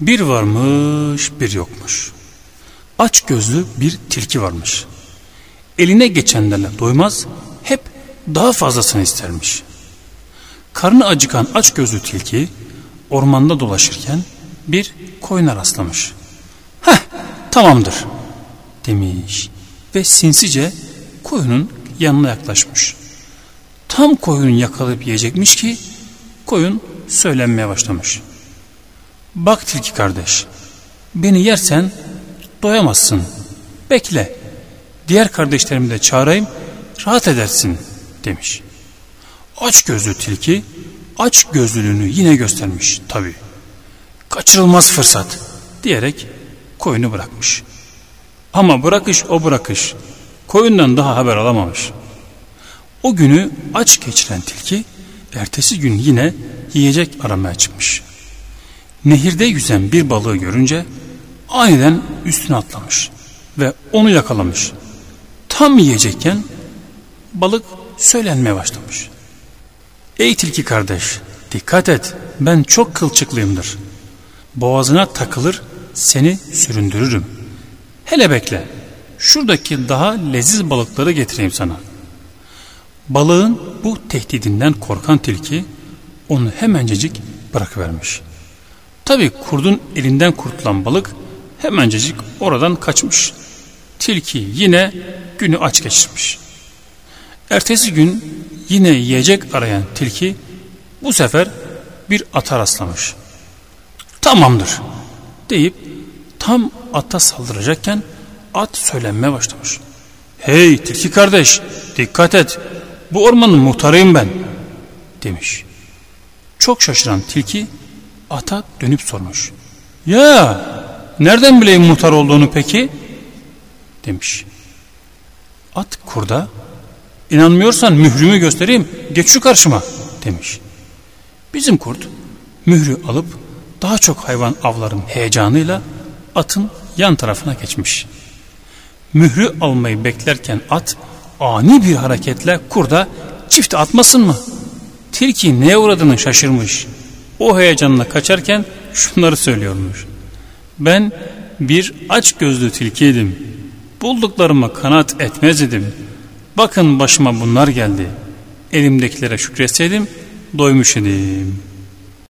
Bir varmış bir yokmuş. Aç gözlü bir tilki varmış. Eline geçenlerle doymaz, hep daha fazlasını istermiş. Karnı acıkan aç gözlü tilki ormanda dolaşırken bir koyuna rastlamış. Heh tamamdır demiş ve sinsice koyunun yanına yaklaşmış. Tam koyunu yakalayıp yiyecekmiş ki koyun söylenmeye başlamış. Bak tilki kardeş beni yersen doyamazsın. Bekle diğer kardeşlerimi de çağırayım rahat edersin demiş. Aç gözlü tilki aç gözlülüğünü yine göstermiş tabi. Kaçırılmaz fırsat diyerek koyunu bırakmış. Ama bırakış o bırakış koyundan daha haber alamamış. O günü aç geçiren tilki ertesi gün yine yiyecek aramaya çıkmış. Nehirde yüzen bir balığı görünce aniden üstüne atlamış ve onu yakalamış. Tam yiyecekken balık söylenmeye başlamış. Ey tilki kardeş dikkat et ben çok kılçıklıyımdır. Boğazına takılır seni süründürürüm. Hele bekle şuradaki daha leziz balıkları getireyim sana. Balığın bu tehdidinden korkan tilki onu hemencecik bırakıvermiş. Tabi kurdun elinden kurtulan balık hemencecik oradan kaçmış. Tilki yine günü aç geçirmiş. Ertesi gün yine yiyecek arayan tilki bu sefer bir ata rastlamış. Tamamdır deyip tam ata saldıracakken at söylenmeye başlamış. Hey tilki kardeş dikkat et bu ormanın muhtarıyım ben demiş. Çok şaşıran tilki ata dönüp sormuş. Ya nereden bileyim muhtar olduğunu peki? Demiş. At kurda İnanmıyorsan mührümü göstereyim geç şu karşıma demiş. Bizim kurt mührü alıp daha çok hayvan avların heyecanıyla atın yan tarafına geçmiş. Mührü almayı beklerken at ani bir hareketle kurda çifte atmasın mı? Tilki neye uğradığını şaşırmış. O heyecanla kaçarken şunları söylüyormuş. Ben bir aç gözlü tilkiydim. Bulduklarıma kanat etmez idim. Bakın başıma bunlar geldi. Elimdekilere şükretseydim doymuş idim.''